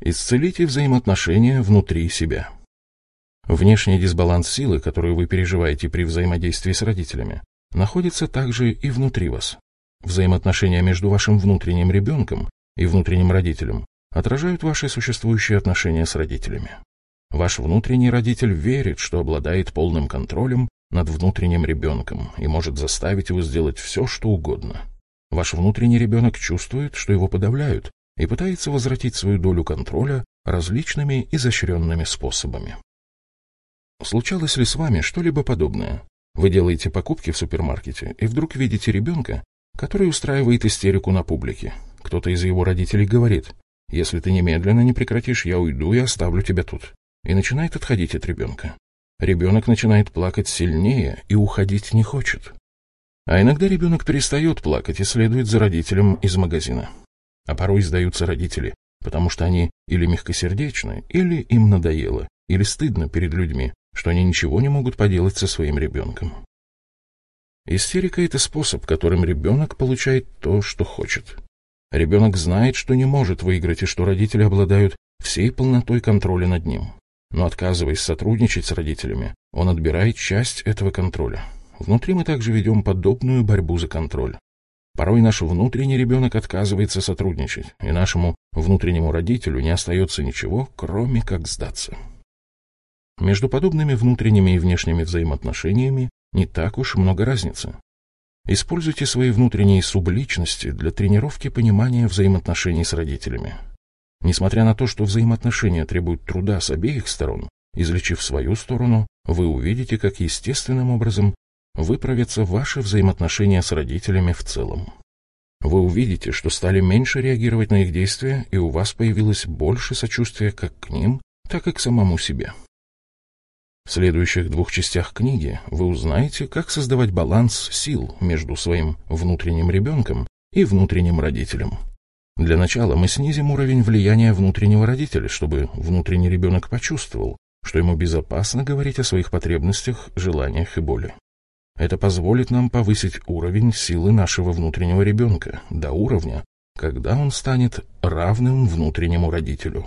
Исцелите взаимоотношения внутри себя. Внешний дисбаланс силы, который вы переживаете при взаимодействии с родителями, находится также и внутри вас. Взаимоотношения между вашим внутренним ребенком и внутренним родителем отражают ваши существующие отношения с родителями. Ваш внутренний родитель верит, что обладает полным контролем над внутренним ребенком и может заставить его сделать все, что угодно. Ваш внутренний ребенок чувствует, что его подавляют, и пытается возвратить свою долю контроля различными изощренными способами. Случалось ли с вами что-либо подобное? Вы делаете покупки в супермаркете и вдруг видите ребенка, который устраивает истерику на публике. Кто-то из его родителей говорит, «Если ты немедленно не прекратишь, я уйду и оставлю тебя тут». И начинает отходить от ребенка. Ребенок начинает плакать сильнее и уходить не хочет. А иногда ребенок перестает плакать и следует за родителем из магазина. А порой сдаются родители, потому что они или мягкосердечны, или им надоело, или стыдно перед людьми, что они ничего не могут поделать со своим ребенком. Истерика – это способ, которым ребенок получает то, что хочет. Ребенок знает, что не может выиграть и что родители обладают всей полнотой контроля над ним. Но отказываясь сотрудничать с родителями, он отбирает часть этого контроля. Внутри мы также ведем подобную борьбу за контроль. Порой наш внутренний ребенок отказывается сотрудничать, и нашему внутреннему родителю не остается ничего, кроме как сдаться. Между подобными внутренними и внешними взаимоотношениями не так уж много разницы. Используйте свои внутренние субличности для тренировки понимания взаимоотношений с родителями. Несмотря на то, что взаимоотношения требуют труда с обеих сторон, излечив свою сторону, вы увидите, как естественным образом выправятся ваши взаимоотношения с родителями в целом. Вы увидите, что стали меньше реагировать на их действия, и у вас появилось больше сочувствия как к ним, так и к самому себе. В следующих двух частях книги вы узнаете, как создавать баланс сил между своим внутренним ребенком и внутренним родителем. Для начала мы снизим уровень влияния внутреннего родителя, чтобы внутренний ребенок почувствовал, что ему безопасно говорить о своих потребностях, желаниях и боли. Это позволит нам повысить уровень силы нашего внутреннего ребенка до уровня, когда он станет равным внутреннему родителю.